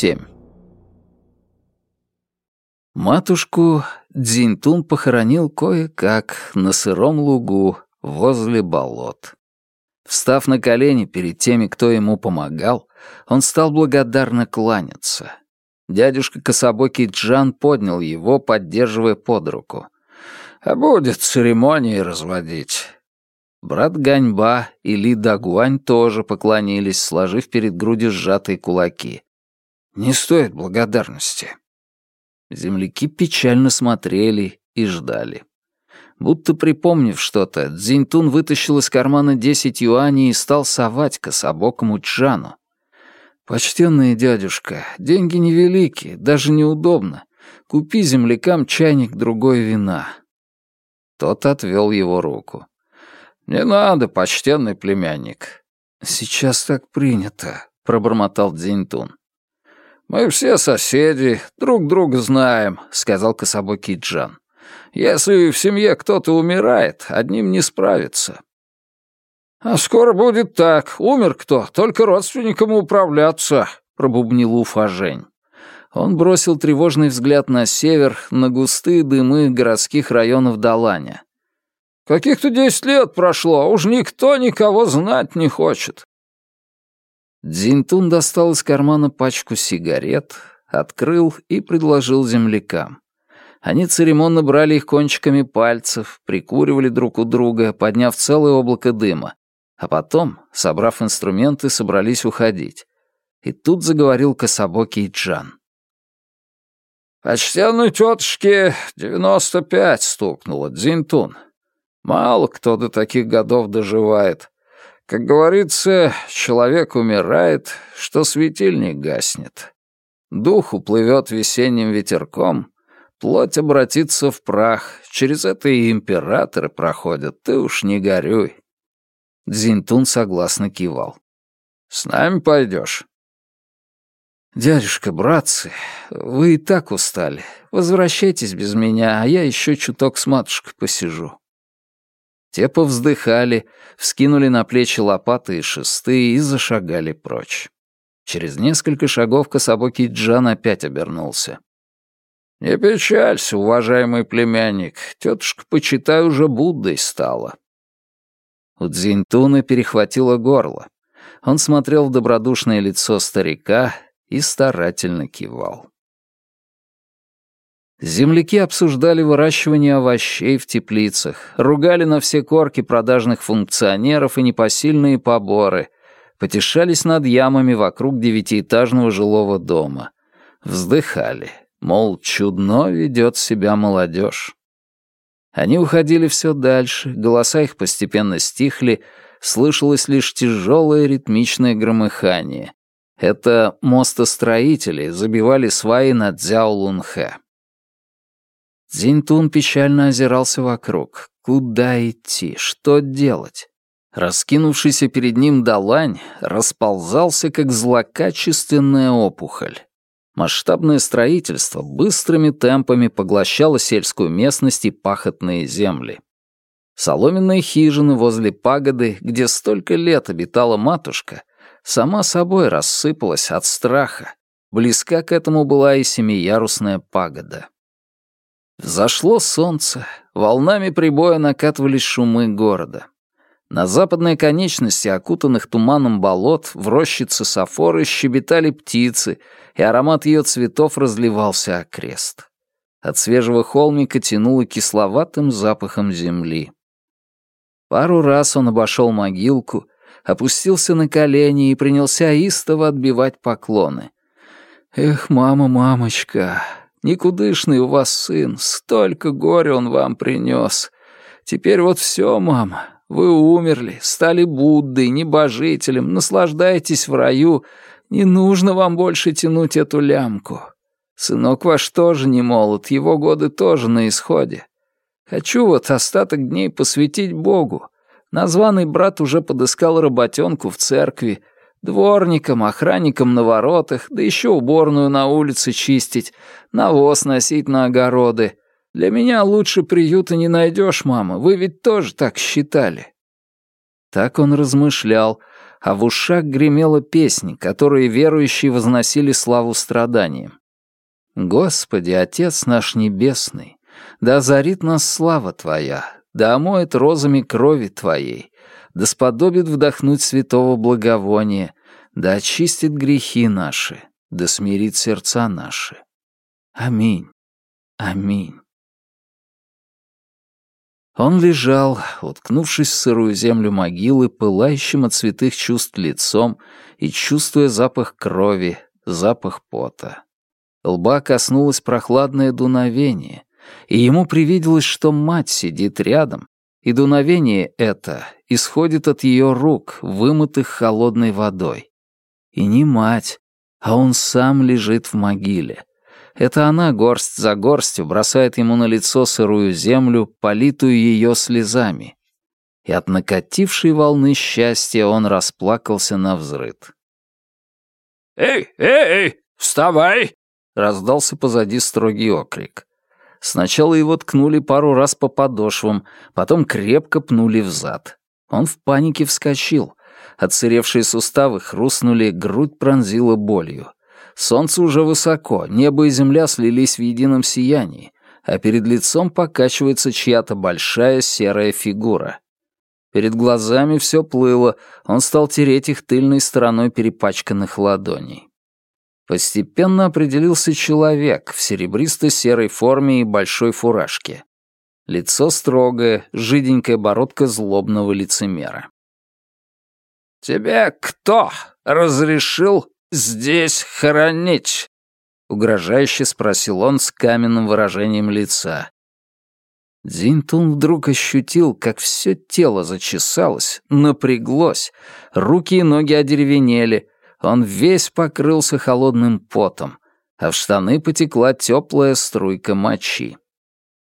27. Матушку Дзиньтун похоронил кое-как на сыром лугу возле болот. Встав на колени перед теми, кто ему помогал, он стал благодарно кланяться. Дядюшка Кособокий Джан поднял его, поддерживая под руку. «А будет церемонии разводить». Брат Ганьба и Ли Дагуань тоже поклонились, сложив перед грудью сжатые кулаки. «Не стоит благодарности». Земляки печально смотрели и ждали. Будто припомнив что-то, Цзиньтун вытащил из кармана десять юаней и стал совать кособокому Чжану. «Почтенный дядюшка, деньги невелики, даже неудобно. Купи землякам чайник другой вина». Тот отвел его руку. «Не надо, почтенный племянник». «Сейчас так принято», — пробормотал Дзиньтун. «Мы все соседи, друг друга знаем», — сказал кособокий Джан. Если в семье кто-то умирает, одним не справиться. «А скоро будет так. Умер кто, только родственникам управляться», — пробубнил Уфа Жень. Он бросил тревожный взгляд на север, на густые дымы городских районов Даланя. «Каких-то десять лет прошло, а уж никто никого знать не хочет». Дзинтун достал из кармана пачку сигарет, открыл и предложил землякам. Они церемонно брали их кончиками пальцев, прикуривали друг у друга, подняв целое облако дыма. А потом, собрав инструменты, собрались уходить. И тут заговорил кособокий Джан. «Почтенной тетушке девяносто пять стукнуло, Дзинтун. Мало кто до таких годов доживает. Как говорится, человек умирает, что светильник гаснет. Дух уплывет весенним ветерком, Плоть обратится в прах, через это и императоры проходят, ты уж не горюй. Дзинтун согласно кивал. «С нами пойдешь?» «Дядюшка, братцы, вы и так устали. Возвращайтесь без меня, а я еще чуток с матушкой посижу». Те повздыхали, вскинули на плечи лопаты и шесты и зашагали прочь. Через несколько шагов кособокий Джан опять обернулся. «Не печалься, уважаемый племянник, тетушка, почитай, уже Буддой стала». У Дзиньтуна перехватило горло. Он смотрел в добродушное лицо старика и старательно кивал. Земляки обсуждали выращивание овощей в теплицах, ругали на все корки продажных функционеров и непосильные поборы, потешались над ямами вокруг девятиэтажного жилого дома, вздыхали. Мол, чудно ведет себя молодежь. Они уходили все дальше, голоса их постепенно стихли, слышалось лишь тяжелое ритмичное громыхание. Это мостостроители забивали сваи над Дзяо-Лунхэ. Цзиньтун печально озирался вокруг. Куда идти? Что делать? Раскинувшийся перед ним долань расползался, как злокачественная опухоль. Масштабное строительство быстрыми темпами поглощало сельскую местность и пахотные земли. Соломенные хижины возле пагоды, где столько лет обитала матушка, сама собой рассыпалась от страха. Близка к этому была и семиярусная пагода. Взошло солнце, волнами прибоя накатывались шумы города. На западной конечности окутанных туманом болот в рощице Сафоры щебетали птицы, и аромат ее цветов разливался окрест. От свежего холмика тянуло кисловатым запахом земли. Пару раз он обошел могилку, опустился на колени и принялся истово отбивать поклоны. «Эх, мама, мамочка, никудышный у вас сын, столько горя он вам принес. Теперь вот все, мама, вы умерли, стали Буддой, небожителем, наслаждаетесь в раю. Не нужно вам больше тянуть эту лямку. Сынок ваш тоже не молод, его годы тоже на исходе. Хочу вот остаток дней посвятить Богу. Названный брат уже подыскал работенку в церкви, дворником, охранником на воротах, да еще уборную на улице чистить, навоз носить на огороды. Для меня лучше приюта не найдешь, мама, вы ведь тоже так считали». Так он размышлял, а в ушах гремела песня, которые верующие возносили славу страданиям. «Господи, Отец наш Небесный, да озарит нас слава Твоя, да омоет розами крови Твоей, да сподобит вдохнуть святого благовония, да очистит грехи наши, да смирит сердца наши. Аминь. Аминь. Он лежал, уткнувшись в сырую землю могилы, пылающим от святых чувств лицом и чувствуя запах крови, запах пота. Лба коснулось прохладное дуновение, и ему привиделось, что мать сидит рядом, и дуновение это исходит от ее рук, вымытых холодной водой. И не мать, а он сам лежит в могиле. Это она горсть за горстью бросает ему на лицо сырую землю, политую ее слезами. И от накатившей волны счастья он расплакался на взрыд. «Эй, эй, эй, вставай!» — раздался позади строгий окрик. Сначала его ткнули пару раз по подошвам, потом крепко пнули в зад. Он в панике вскочил. Отсыревшие суставы хрустнули, грудь пронзила болью. Солнце уже высоко, небо и земля слились в едином сиянии, а перед лицом покачивается чья-то большая серая фигура. Перед глазами все плыло, он стал тереть их тыльной стороной перепачканных ладоней. Постепенно определился человек в серебристо-серой форме и большой фуражке. Лицо строгое, жиденькая бородка злобного лицемера. «Тебе кто разрешил здесь хоронить?» — угрожающе спросил он с каменным выражением лица. Дзинтун вдруг ощутил, как все тело зачесалось, напряглось, руки и ноги одеревенели, он весь покрылся холодным потом, а в штаны потекла теплая струйка мочи.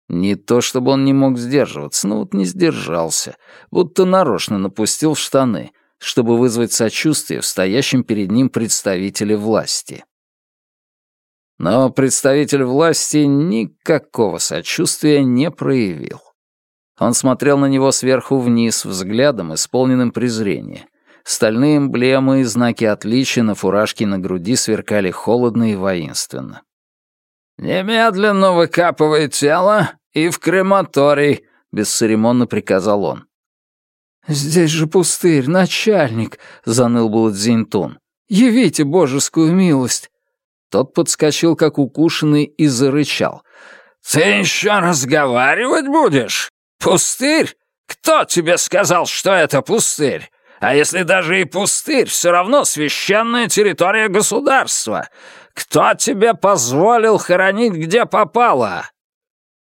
Не то чтобы он не мог сдерживаться, но вот не сдержался, будто нарочно напустил в штаны, чтобы вызвать сочувствие в стоящем перед ним представителе власти. Но представитель власти никакого сочувствия не проявил. Он смотрел на него сверху вниз, взглядом, исполненным презрения — Стальные эмблемы и знаки отличия на фуражке на груди сверкали холодно и воинственно. «Немедленно выкапывай тело и в крематорий», — бесцеремонно приказал он. «Здесь же пустырь, начальник», — заныл был Дзиньтун. «Явите божескую милость». Тот подскочил, как укушенный, и зарычал. «Ты еще разговаривать будешь? Пустырь? Кто тебе сказал, что это пустырь? А если даже и пустырь, все равно священная территория государства. Кто тебе позволил хоронить, где попало?»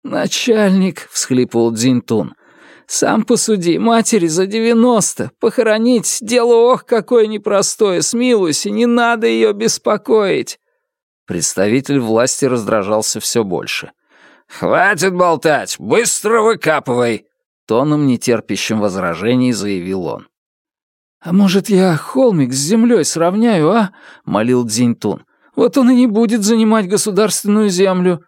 «Начальник», — всхлипывал Дзинтун, — «сам посуди, матери за девяносто. Похоронить — дело ох, какое непростое, смилуйся, не надо ее беспокоить». Представитель власти раздражался все больше. «Хватит болтать, быстро выкапывай!» Тоном, нетерпящим возражений, заявил он. «А может, я холмик с землей сравняю, а?» — молил Дзиньтун. «Вот он и не будет занимать государственную землю».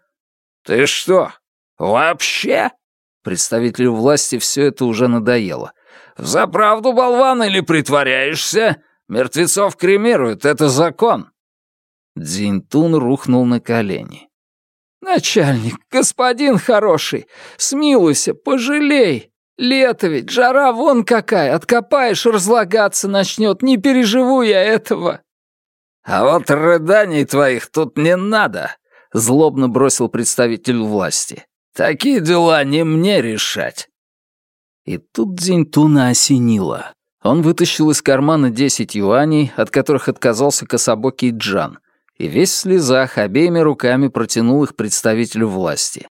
«Ты что, вообще?» Представителю власти все это уже надоело. «За правду, болван, или притворяешься? Мертвецов кремируют, это закон». Дзиньтун рухнул на колени. «Начальник, господин хороший, смилуйся, пожалей!» Лето ведь, жара вон какая, откопаешь, разлагаться начнет, не переживу я этого». «А вот рыданий твоих тут не надо», — злобно бросил представитель власти. «Такие дела не мне решать». И тут Дзиньтуна осенило. Он вытащил из кармана десять юаней, от которых отказался кособокий Джан, и весь в слезах обеими руками протянул их представителю власти.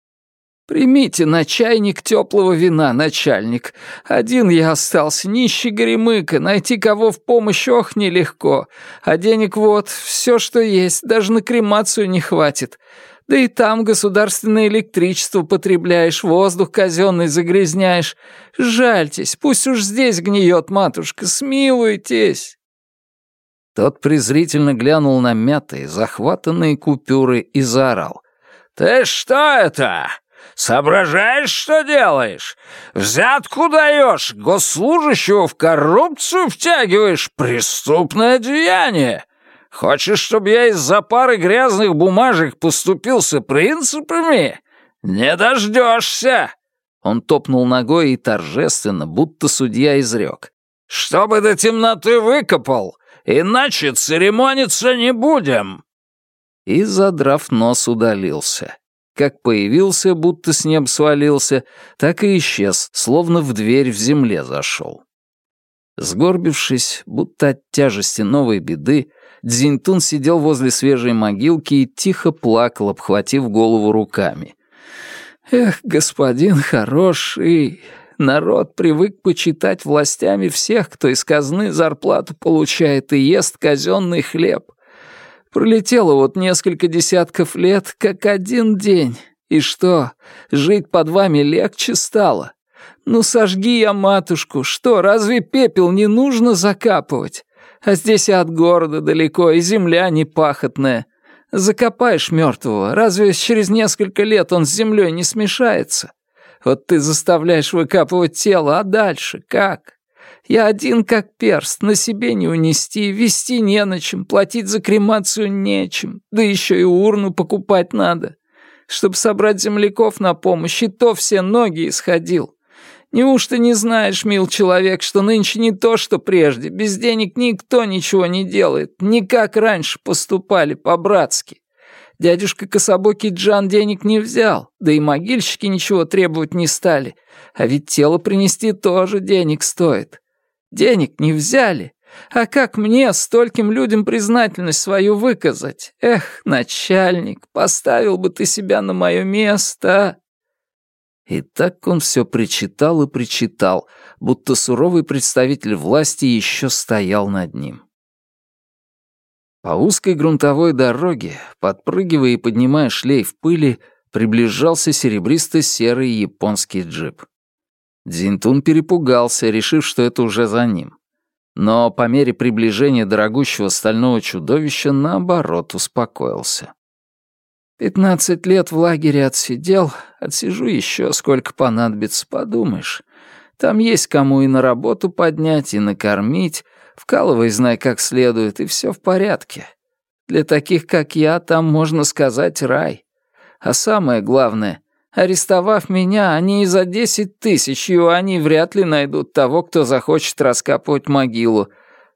«Примите на чайник теплого вина, начальник. Один я остался, нищий горемыка, найти кого в помощь ох нелегко. А денег вот, все, что есть, даже на кремацию не хватит. Да и там государственное электричество потребляешь, воздух казенный загрязняешь. Жальтесь, пусть уж здесь гниет матушка, смилуйтесь». Тот презрительно глянул на мятые, захватанные купюры и заорал. «Ты что это? Соображаешь, что делаешь? Взятку даешь, госслужащего в коррупцию втягиваешь, преступное деяние. Хочешь, чтобы я из-за пары грязных бумажек поступился принципами? Не дождешься!» Он топнул ногой и торжественно, будто судья изрек. «Чтобы до темноты выкопал, иначе церемониться не будем!» И, задрав нос, удалился. Как появился, будто с неба свалился, так и исчез, словно в дверь в земле зашел. Сгорбившись, будто от тяжести новой беды, Дзинтун сидел возле свежей могилки и тихо плакал, обхватив голову руками. «Эх, господин хороший, народ привык почитать властями всех, кто из казны зарплату получает и ест казенный хлеб. Пролетело вот несколько десятков лет, как один день. И что, жить под вами легче стало? Ну сожги я матушку, что, разве пепел не нужно закапывать? А здесь и от города далеко, и земля не пахотная. Закопаешь мертвого, разве через несколько лет он с землей не смешается? Вот ты заставляешь выкапывать тело, а дальше как? Я один как перст, на себе не унести, вести не на чем, платить за кремацию нечем, да еще и урну покупать надо. Чтобы собрать земляков на помощь, и то все ноги исходил. Неужто не знаешь, мил человек, что нынче не то, что прежде, без денег никто ничего не делает, не как раньше поступали по-братски. Дядюшка Кособокий Джан денег не взял, да и могильщики ничего требовать не стали, а ведь тело принести тоже денег стоит. Денег не взяли. А как мне, стольким людям, признательность свою выказать? Эх, начальник, поставил бы ты себя на мое место. И так он все причитал и причитал, будто суровый представитель власти еще стоял над ним. По узкой грунтовой дороге, подпрыгивая и поднимая шлейф пыли, приближался серебристо-серый японский джип. Дзинтун перепугался, решив, что это уже за ним. Но по мере приближения дорогущего стального чудовища, наоборот, успокоился. «Пятнадцать лет в лагере отсидел, отсижу еще сколько понадобится, подумаешь. Там есть кому и на работу поднять, и накормить, вкалывай, знай как следует, и все в порядке. Для таких, как я, там, можно сказать, рай. А самое главное — Арестовав меня, они и за десять тысяч юаней вряд ли найдут того, кто захочет раскапывать могилу.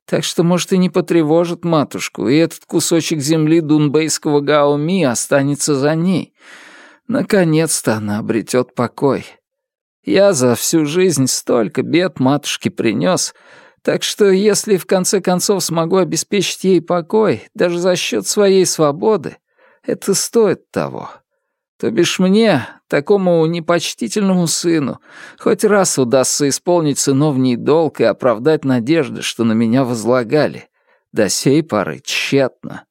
Так что, может, и не потревожат матушку, и этот кусочек земли дунбейского Гаоми останется за ней. Наконец-то она обретет покой. Я за всю жизнь столько бед матушке принес, так что если в конце концов смогу обеспечить ей покой, даже за счет своей свободы, это стоит того. То бишь мне, такому непочтительному сыну, хоть раз удастся исполнить сыновний долг и оправдать надежды, что на меня возлагали. До сей поры тщетно.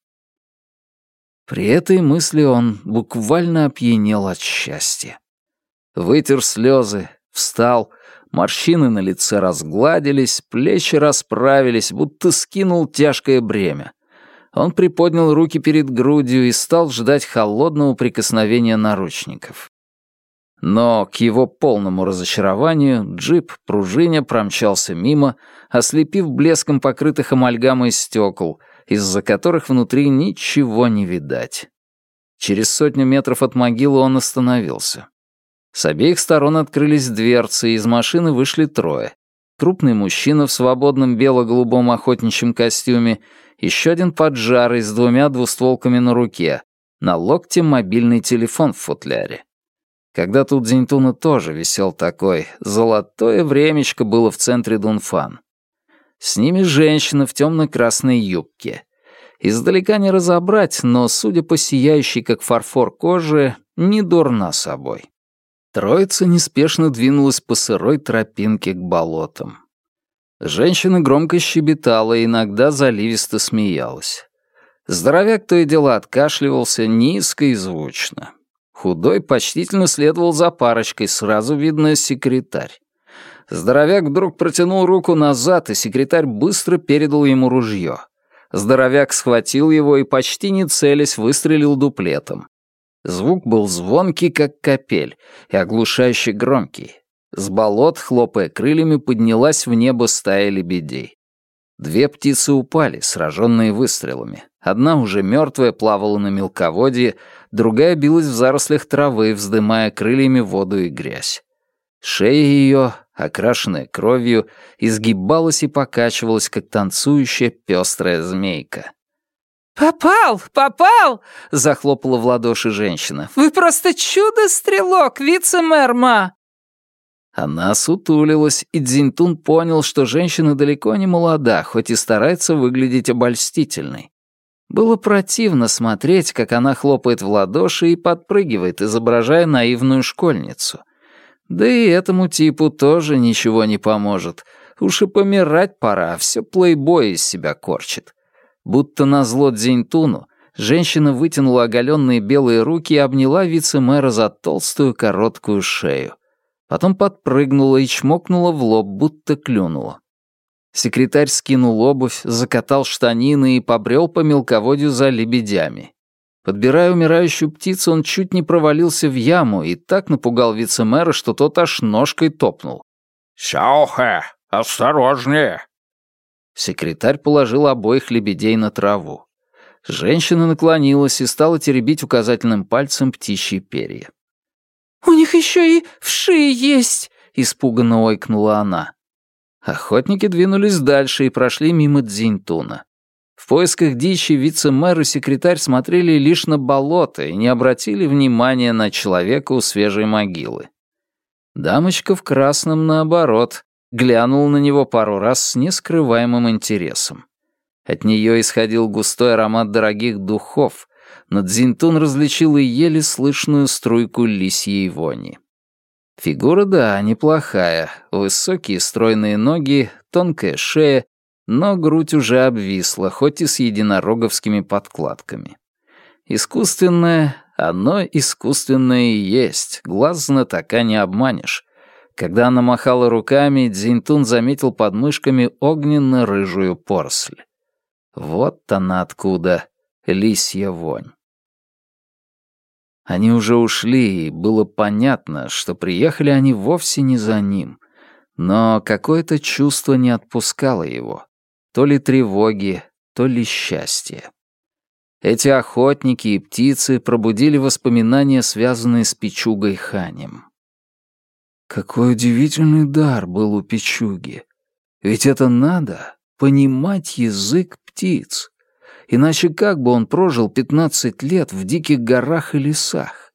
При этой мысли он буквально опьянел от счастья. Вытер слезы, встал, морщины на лице разгладились, плечи расправились, будто скинул тяжкое бремя. Он приподнял руки перед грудью и стал ждать холодного прикосновения наручников. Но, к его полному разочарованию, джип, пружиня, промчался мимо, ослепив блеском покрытых амальгамой стекол, из-за которых внутри ничего не видать. Через сотню метров от могилы он остановился. С обеих сторон открылись дверцы, и из машины вышли трое. Крупный мужчина в свободном бело-голубом охотничьем костюме еще один поджарый с двумя двустволками на руке, на локте мобильный телефон в футляре. Когда тут Дзиньтуна тоже висел такой, золотое времечко было в центре Дунфан. С ними женщина в темно-красной юбке. Издалека не разобрать, но, судя по сияющей, как фарфор кожи, не дурна собой. Троица неспешно двинулась по сырой тропинке к болотам. Женщина громко щебетала и иногда заливисто смеялась. Здоровяк то и дело откашливался низко и звучно. Худой почтительно следовал за парочкой, сразу видно секретарь. Здоровяк вдруг протянул руку назад, и секретарь быстро передал ему ружье. Здоровяк схватил его и, почти не целясь, выстрелил дуплетом. Звук был звонкий, как капель, и оглушающе громкий. С болот, хлопая крыльями, поднялась в небо стая лебедей. Две птицы упали, сраженные выстрелами. Одна уже мертвая плавала на мелководье, другая билась в зарослях травы, вздымая крыльями воду и грязь. Шея ее, окрашенная кровью, изгибалась и покачивалась, как танцующая пестрая змейка. «Попал! Попал!» — захлопала в ладоши женщина. «Вы просто чудо-стрелок, вице-мэр Ма!» Она сутулилась, и Дзинтун понял, что женщина далеко не молода, хоть и старается выглядеть обольстительной. Было противно смотреть, как она хлопает в ладоши и подпрыгивает, изображая наивную школьницу. Да и этому типу тоже ничего не поможет. Уж и помирать пора, а все плейбой из себя корчит. Будто назло Дзиньтуну, женщина вытянула оголенные белые руки и обняла вице-мэра за толстую короткую шею. Потом подпрыгнула и чмокнула в лоб, будто клюнула. Секретарь скинул обувь, закатал штанины и побрел по мелководью за лебедями. Подбирая умирающую птицу, он чуть не провалился в яму и так напугал вице-мэра, что тот аж ножкой топнул. «Сяохэ, осторожнее!» Секретарь положил обоих лебедей на траву. Женщина наклонилась и стала теребить указательным пальцем птичьи перья. «У них еще и вши есть!» — испуганно ойкнула она. Охотники двинулись дальше и прошли мимо Дзиньтуна. В поисках дичи вице-мэр и секретарь смотрели лишь на болото и не обратили внимания на человека у свежей могилы. Дамочка в красном, наоборот, глянул на него пару раз с нескрываемым интересом. От нее исходил густой аромат дорогих духов, но Дзинтун различил и еле слышную струйку лисьей вони. Фигура, да, неплохая. Высокие стройные ноги, тонкая шея, но грудь уже обвисла, хоть и с единороговскими подкладками. Искусственное, оно искусственное и есть, глаз знатока не обманешь. Когда она махала руками, Дзинтун заметил под мышками огненно-рыжую поросль. Вот она откуда, лисья вонь. Они уже ушли, и было понятно, что приехали они вовсе не за ним. Но какое-то чувство не отпускало его. То ли тревоги, то ли счастья. Эти охотники и птицы пробудили воспоминания, связанные с Пичугой Ханем. Какой удивительный дар был у Пичуги. Ведь это надо — понимать язык птиц. Иначе как бы он прожил пятнадцать лет в диких горах и лесах?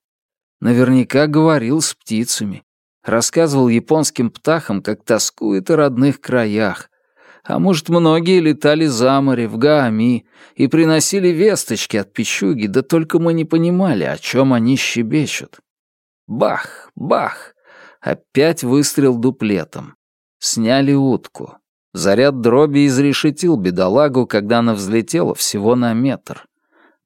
Наверняка говорил с птицами, рассказывал японским птахам, как тоскует о родных краях. А может, многие летали за море, в Гаами, и приносили весточки от печуги, да только мы не понимали, о чем они щебечут. Бах, бах! Опять выстрел дуплетом. Сняли утку. Заряд дроби изрешетил бедолагу, когда она взлетела всего на метр.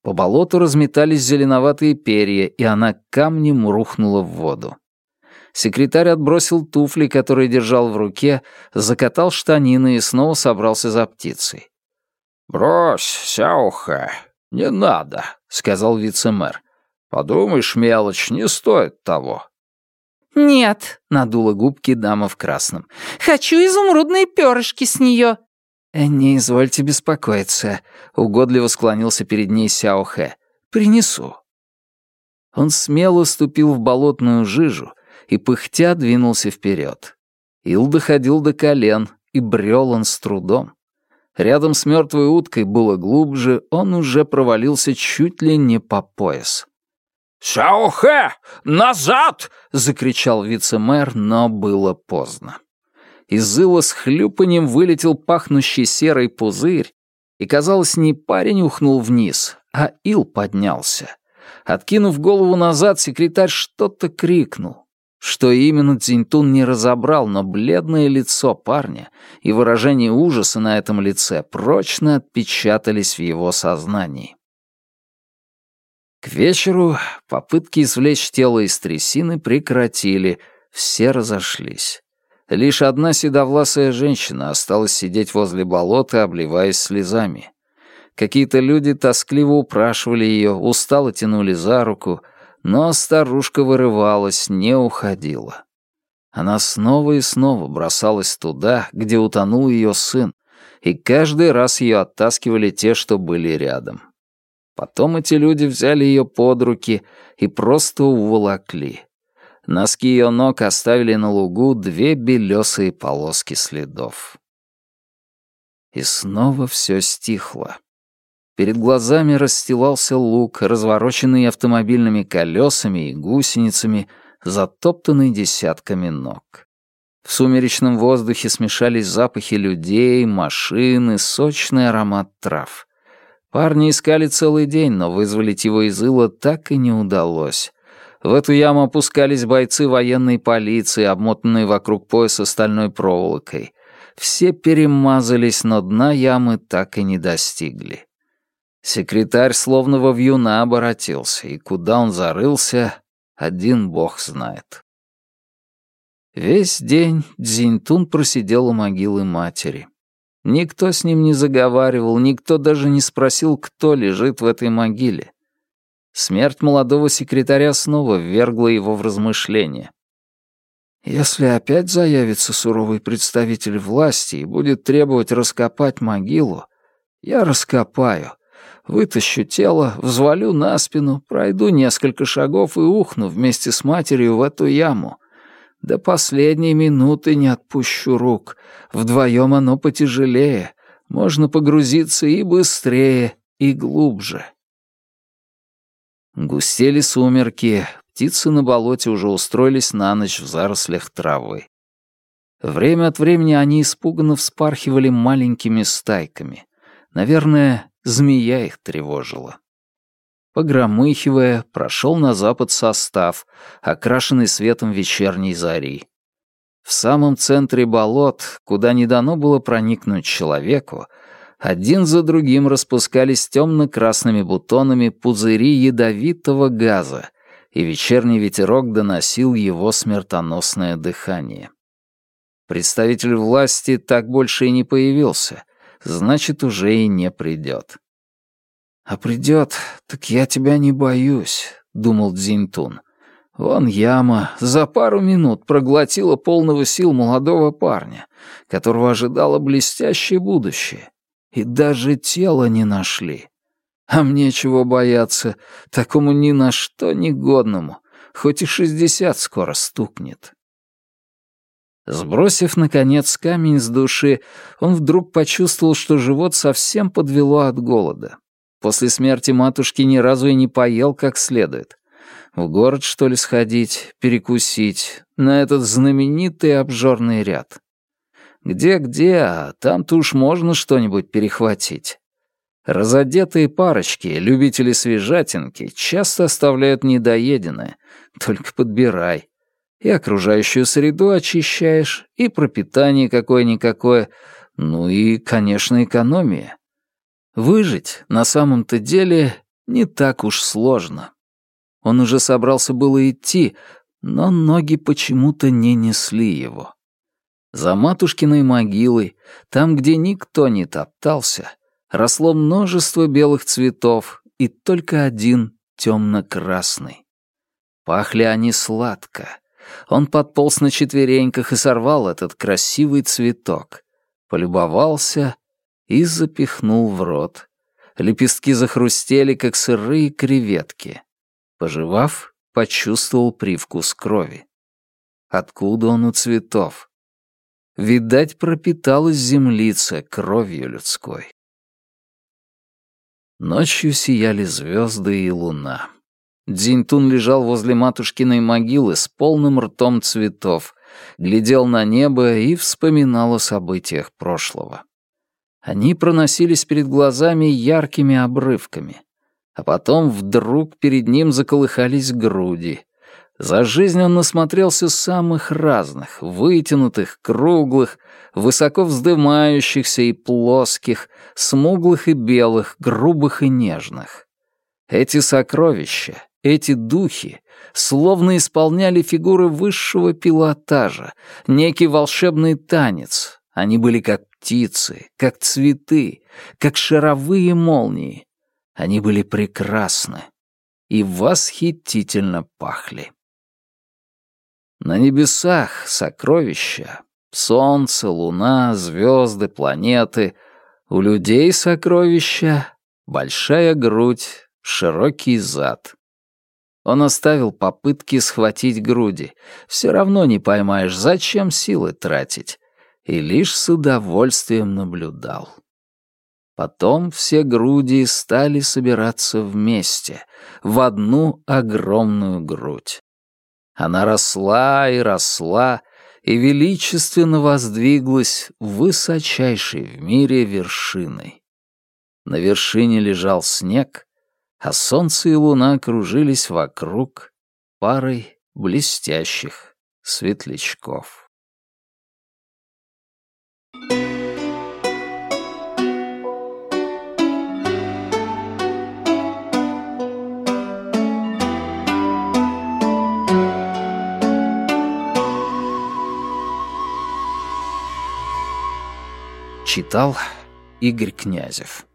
По болоту разметались зеленоватые перья, и она камнем рухнула в воду. Секретарь отбросил туфли, которые держал в руке, закатал штанины и снова собрался за птицей. «Брось, Сяуха, не надо», — сказал вице-мэр. «Подумаешь, мелочь, не стоит того. «Нет», — надула губки дама в красном. «Хочу изумрудные перышки с нее». «Э, «Не извольте беспокоиться», — угодливо склонился перед ней Сяо Хэ. «Принесу». Он смело ступил в болотную жижу и, пыхтя, двинулся вперед. Ил доходил до колен, и брел он с трудом. Рядом с мертвой уткой было глубже, он уже провалился чуть ли не по пояс. «Сяохэ! Назад!» — закричал вице-мэр, но было поздно. Из ила с хлюпанием вылетел пахнущий серый пузырь, и, казалось, не парень ухнул вниз, а ил поднялся. Откинув голову назад, секретарь что-то крикнул. Что именно Цзиньтун не разобрал, но бледное лицо парня и выражение ужаса на этом лице прочно отпечатались в его сознании. К вечеру попытки извлечь тело из трясины прекратили, все разошлись. Лишь одна седовласая женщина осталась сидеть возле болота, обливаясь слезами. Какие-то люди тоскливо упрашивали ее, устало тянули за руку, но старушка вырывалась, не уходила. Она снова и снова бросалась туда, где утонул ее сын, и каждый раз ее оттаскивали те, что были рядом. Потом эти люди взяли ее под руки и просто уволокли. Носки ее ног оставили на лугу две белесые полоски следов. И снова все стихло. Перед глазами расстилался луг, развороченный автомобильными колесами и гусеницами, затоптанный десятками ног. В сумеречном воздухе смешались запахи людей, машин и сочный аромат трав. Парни искали целый день, но вызволить его из ила так и не удалось. В эту яму опускались бойцы военной полиции, обмотанные вокруг пояса стальной проволокой. Все перемазались, но дна ямы так и не достигли. Секретарь словно во вьюна оборотился, и куда он зарылся, один бог знает. Весь день Дзиньтун просидел у могилы матери. Никто с ним не заговаривал, никто даже не спросил, кто лежит в этой могиле. Смерть молодого секретаря снова ввергла его в размышления. Если опять заявится суровый представитель власти и будет требовать раскопать могилу, я раскопаю, вытащу тело, взвалю на спину, пройду несколько шагов и ухну вместе с матерью в эту яму. До последней минуты не отпущу рук. Вдвоем оно потяжелее. Можно погрузиться и быстрее, и глубже. Густели сумерки, птицы на болоте уже устроились на ночь в зарослях травы. Время от времени они испуганно вспархивали маленькими стайками. Наверное, змея их тревожила. Погромыхивая, прошел на запад состав, окрашенный светом вечерней зари. В самом центре болот, куда не дано было проникнуть человеку, один за другим распускались темно-красными бутонами пузыри ядовитого газа, и вечерний ветерок доносил его смертоносное дыхание. Представитель власти так больше и не появился, значит, уже и не придет. «А придет, так я тебя не боюсь», — думал Дзинтун. Вон яма за пару минут проглотила полного сил молодого парня, которого ожидало блестящее будущее. И даже тело не нашли. А мне чего бояться, такому ни на что негодному, хоть и шестьдесят скоро стукнет. Сбросив, наконец, камень с души, он вдруг почувствовал, что живот совсем подвело от голода. После смерти матушки ни разу и не поел как следует. В город, что ли, сходить, перекусить, на этот знаменитый обжорный ряд. Где-где, а там-то уж можно что-нибудь перехватить. Разодетые парочки, любители свежатинки, часто оставляют недоеденное, только подбирай. И окружающую среду очищаешь, и пропитание какое-никакое, ну и, конечно, экономия. Выжить на самом-то деле не так уж сложно. Он уже собрался было идти, но ноги почему-то не несли его. За матушкиной могилой, там, где никто не топтался, росло множество белых цветов и только один темно-красный. Пахли они сладко. Он подполз на четвереньках и сорвал этот красивый цветок. Полюбовался и запихнул в рот. Лепестки захрустели, как сырые креветки. Пожевав, почувствовал привкус крови. Откуда он у цветов? Видать, пропиталась землица кровью людской. Ночью сияли звезды и луна. Дзиньтун лежал возле матушкиной могилы с полным ртом цветов, глядел на небо и вспоминал о событиях прошлого. Они проносились перед глазами яркими обрывками. А потом вдруг перед ним заколыхались груди. За жизнь он насмотрелся самых разных, вытянутых, круглых, высоко вздымающихся и плоских, смуглых и белых, грубых и нежных. Эти сокровища, эти духи, словно исполняли фигуры высшего пилотажа, некий волшебный танец, они были как птицы, как цветы, как шаровые молнии. Они были прекрасны. и восхитительно пахли. На небесах сокровища, солнце, луна, звезды, планеты. У людей сокровища, большая грудь, широкий зад. Он оставил попытки схватить груди. Все равно не поймаешь, зачем силы тратить. И лишь с удовольствием наблюдал. Потом все груди стали собираться вместе, в одну огромную грудь. Она росла и росла, и величественно воздвиглась высочайшей в мире вершиной. На вершине лежал снег, а солнце и луна кружились вокруг парой блестящих светлячков. Читал Игорь Князев